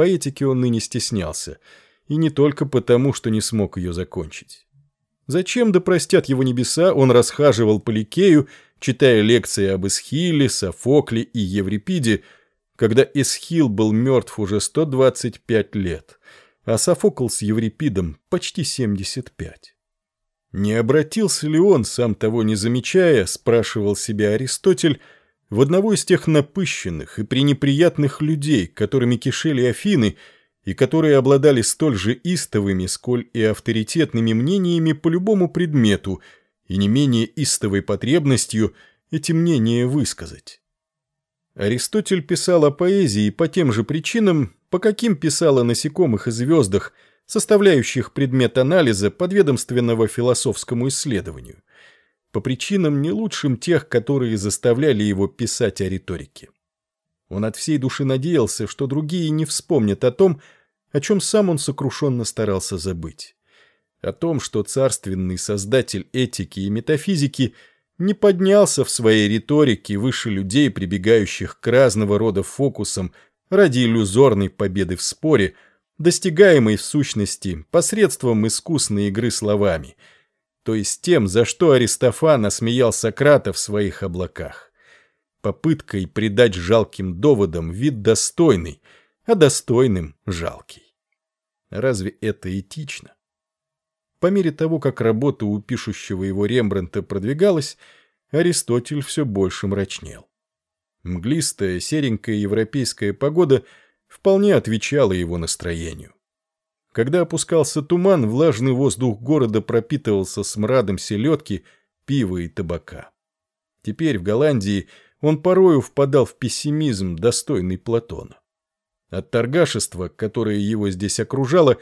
поэтики он ныне стеснялся, и не только потому, что не смог ее закончить. Зачем, да простят его небеса, он расхаживал по Ликею, читая лекции об Эсхиле, Софокле и Еврипиде, когда Эсхил был мертв уже 125 лет, а Софокл с Еврипидом почти 75. Не обратился ли он, сам того не замечая, спрашивал себя Аристотель, в одного из тех напыщенных и пренеприятных людей, которыми кишели Афины, и которые обладали столь же истовыми, сколь и авторитетными мнениями по любому предмету, и не менее истовой потребностью эти мнения высказать. Аристотель писал о поэзии по тем же причинам, по каким писал о насекомых и звездах, составляющих предмет анализа подведомственного философскому исследованию – по причинам не лучшим тех, которые заставляли его писать о риторике. Он от всей души надеялся, что другие не вспомнят о том, о чем сам он сокрушенно старался забыть. О том, что царственный создатель этики и метафизики не поднялся в своей риторике выше людей, прибегающих к разного рода фокусам ради иллюзорной победы в споре, достигаемой в сущности посредством искусной игры словами – то есть тем, за что Аристофан осмеял Сократа в своих облаках. Попыткой придать жалким доводам вид достойный, а достойным – жалкий. Разве это этично? По мере того, как работа у пишущего его Рембрандта продвигалась, Аристотель все больше мрачнел. Мглистая, серенькая европейская погода вполне отвечала его настроению. Когда опускался туман, влажный воздух города пропитывался смрадом селедки, пива и табака. Теперь в Голландии он порою впадал в пессимизм, достойный Платона. От торгашества, которое его здесь окружало,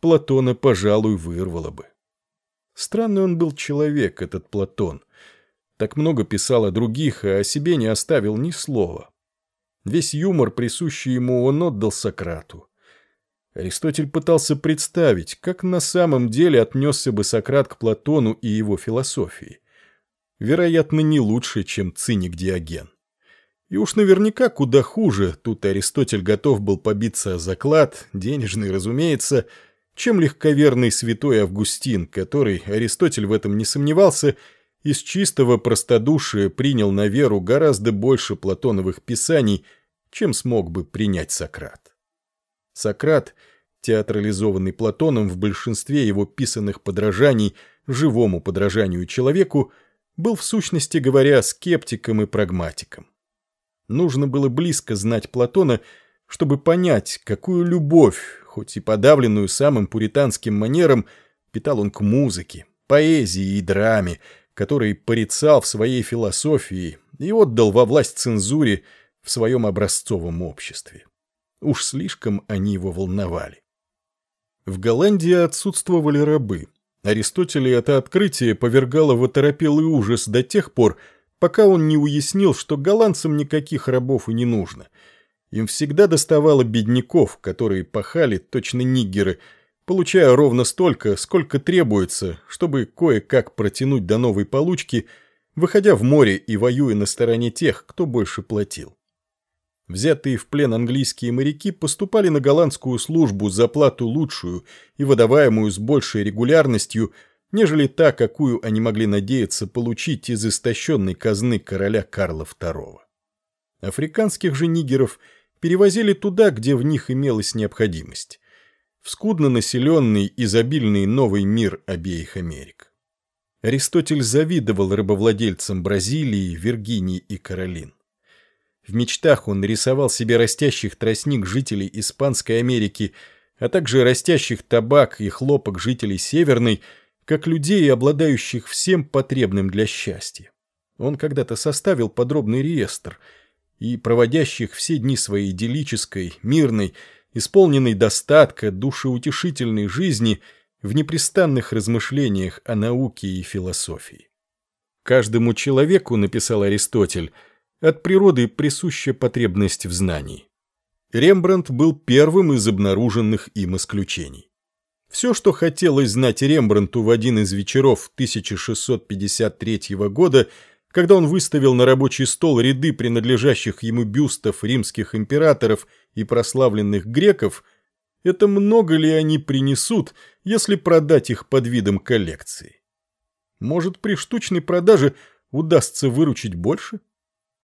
Платона, пожалуй, вырвало бы. Странный он был человек, этот Платон. Так много писал о других, а о себе не оставил ни слова. Весь юмор, присущий ему, он отдал Сократу. Аристотель пытался представить, как на самом деле отнесся бы Сократ к Платону и его философии. Вероятно, не лучше, чем циник Диоген. И уж наверняка куда хуже, тут Аристотель готов был побиться о заклад, денежный, разумеется, чем легковерный святой Августин, который, Аристотель в этом не сомневался, из чистого простодушия принял на веру гораздо больше платоновых писаний, чем смог бы принять Сократ. Сократ, театрализованный Платоном в большинстве его писанных подражаний живому подражанию человеку, был в сущности говоря скептиком и прагматиком. Нужно было близко знать Платона, чтобы понять, какую любовь, хоть и подавленную самым пуританским манером, питал он к музыке, поэзии и драме, который порицал в своей философии и отдал во власть цензуре в своем образцовом обществе. Уж слишком они его волновали. В Голландии отсутствовали рабы. Аристотеля это открытие повергало в оторопелый ужас до тех пор, пока он не уяснил, что голландцам никаких рабов и не нужно. Им всегда доставало бедняков, которые пахали, точно ниггеры, получая ровно столько, сколько требуется, чтобы кое-как протянуть до новой получки, выходя в море и воюя на стороне тех, кто больше платил. Взятые в плен английские моряки поступали на голландскую службу за плату лучшую и выдаваемую с большей регулярностью, нежели та, какую они могли надеяться получить из истощенной казны короля Карла II. Африканских же нигеров перевозили туда, где в них имелась необходимость. В скудно населенный, изобильный новый мир обеих Америк. Аристотель завидовал рабовладельцам Бразилии, Виргинии и Каролин. В мечтах он нарисовал себе растящих тростник жителей Испанской Америки, а также растящих табак и хлопок жителей Северной, как людей, обладающих всем потребным для счастья. Он когда-то составил подробный реестр и проводящих все дни своей идиллической, мирной, исполненной достатка, душеутешительной жизни в непрестанных размышлениях о науке и философии. Каждому человеку, написал Аристотель, от природы присуща потребность в знании. Рембрандт был первым из обнаруженных им исключений. Все, что хотелось знать Рембрандту в один из вечеров 1653 года, когда он выставил на рабочий стол ряды принадлежащих ему бюстов римских императоров и прославленных греков, это много ли они принесут, если продать их под видом коллекции? Может, при штучной продаже удастся выручить больше?